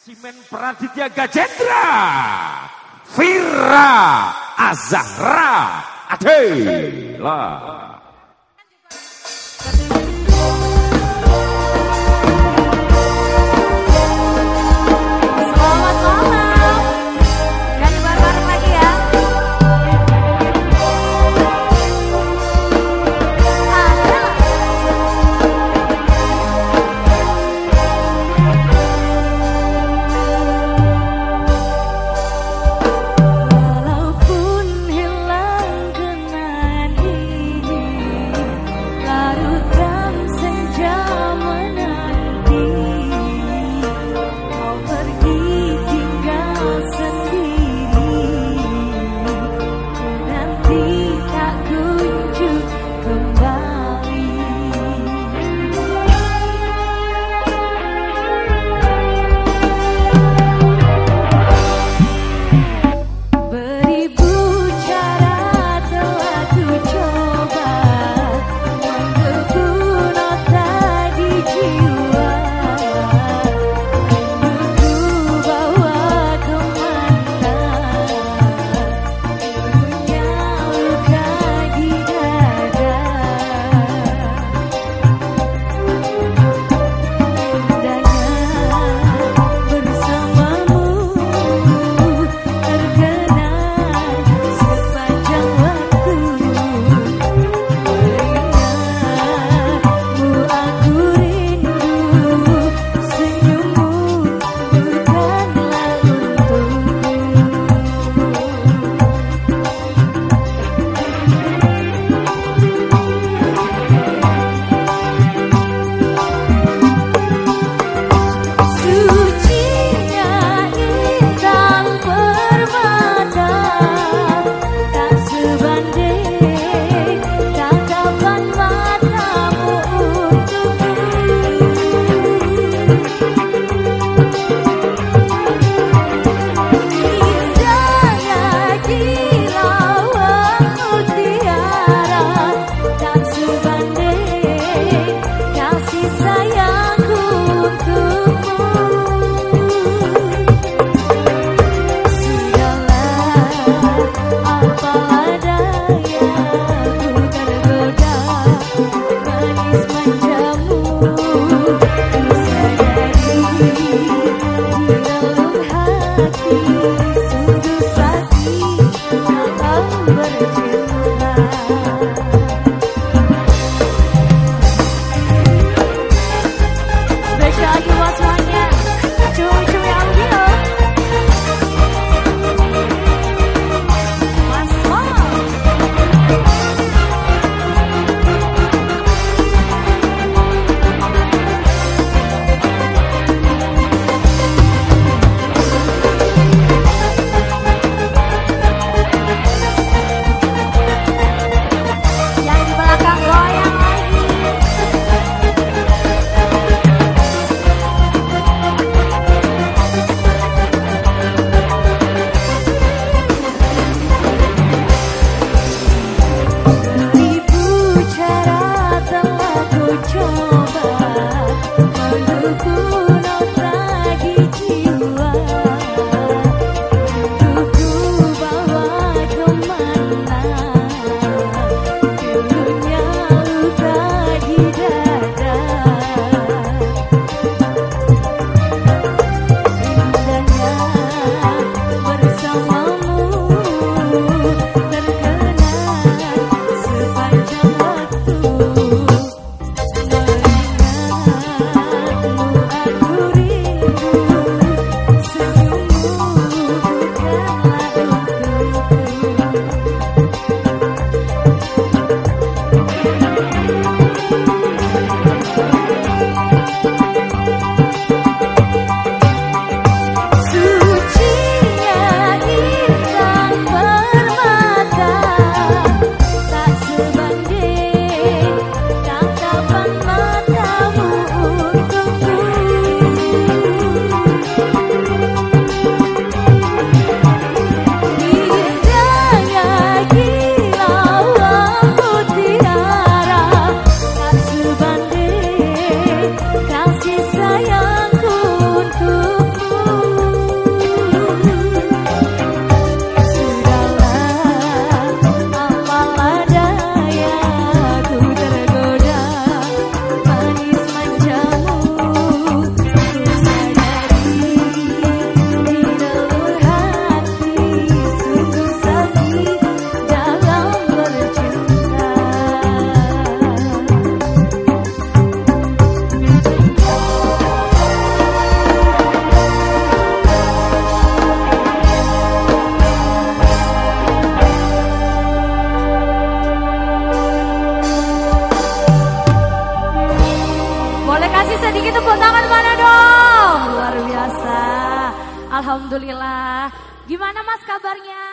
Simen Praditya Gajendra. Vira Azahra. Adela Alhamdulillah. Gimana Mas kabarnya?